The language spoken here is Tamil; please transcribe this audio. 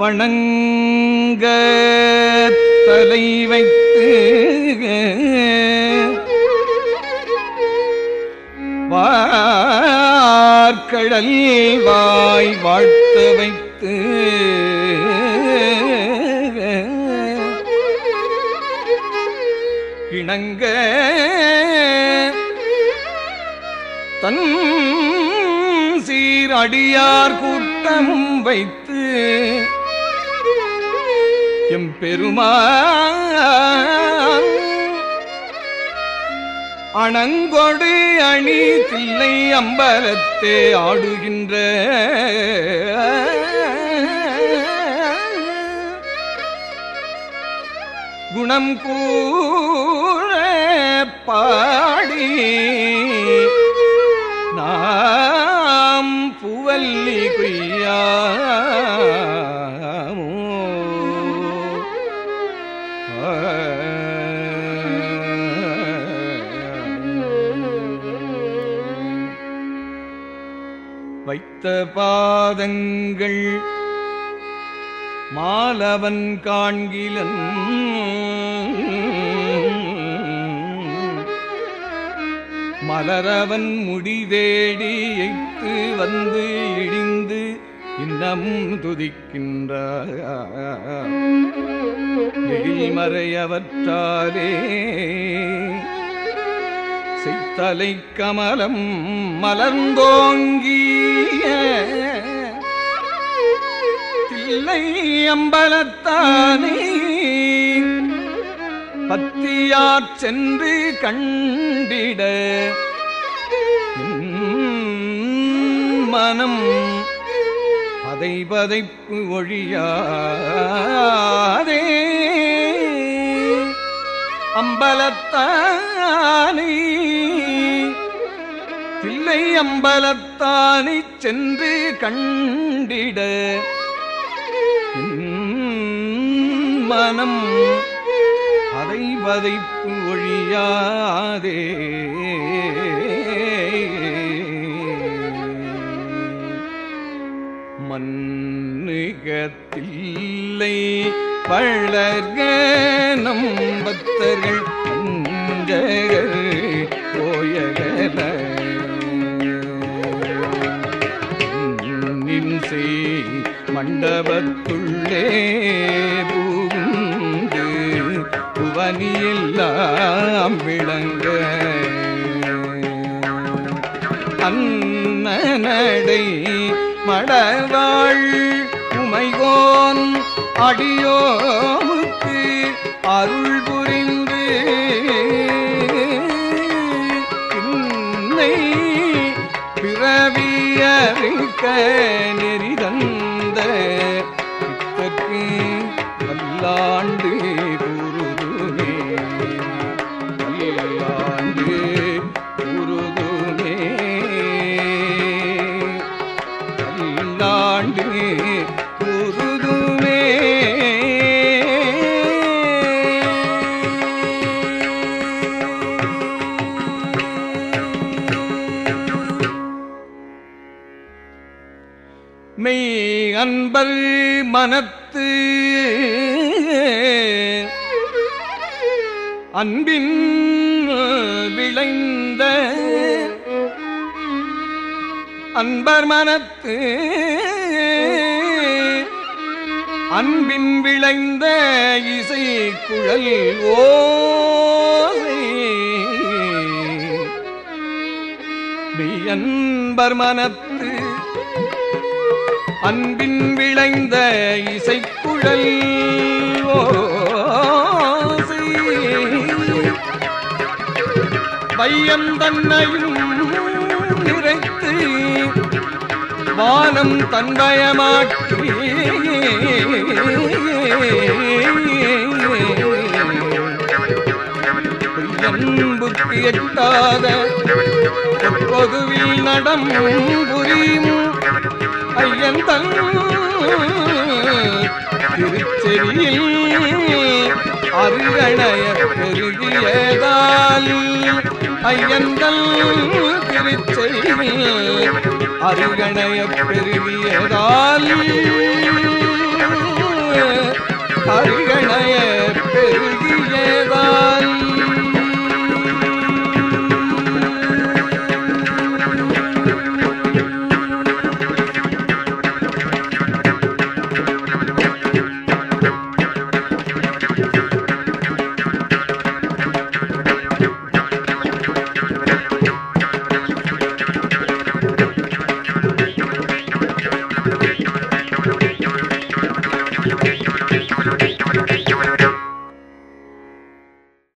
வணங்க தலை வைத்து வார்கடல் வாய் வாழ்த்து வாழ்த்த வைத்து இணங்க. தன் சீரடியார் கூட்டமும் கூட்டம் வைத்து எம் பெருமா அணங்கொடு அணி தில்லை அம்பலத்தே ஆடுகின்ற குணம் கூற பாடி நாம் புவல்லி கொய்யாமோ. வைத்த பாதங்கள் மாலவன் காண்கிலன் மலரவன் முடிதேடி எய்த்து வந்து இடிந்து இன்னமும் துதிக்கின்றார். எழில்மறையவற்றாலே செய்தலை கமலம் மலர்ந்தோங்கிய தில்லை அம்பலத்தானே பத்தியாற் சென்று கண்டிட மனம் பதை பதைப்பு ஒழியாதே. அம்பலத்தானே தில்லை அம்பலத்தானை சென்று கண்டிட. மனம் அதை வதைப்பு ஒழியாதே. மன்னிகத்தில்லை பழக நம்பத்தர்கள் அஞ்சகர் போயகல நின்சை மண்டபத்துள்ளே பூ அவனியெல்லாம் விளங்க. அன்னடை மடவாள் உமைகோன் அடியோமுக்கு அருள் புரிந்து. இன்னை பிறவியறிக்க நெறிதன் குருதுமே மெய் அன்பர் மனத்து அன்பின் விளைந்த அன்பர் மனத்து அன்பின் விளைந்த இசை குழல் ஓசை. மெய்யன்பர் மனத்து அன்பின் விளைந்த இசைக்குழல் ஓசை. வையம் தன்னையும் நிறைத்து வானம் தன்பயமாக்கி அன்புக்கு எட்டாத பொதுவில் நடம் புரியும் ஐயன் தன் திருச்செவியில் அருகணைய பெருகியதால் ஐயன் தன் அருகணைய பெருவியதால் அருகணைய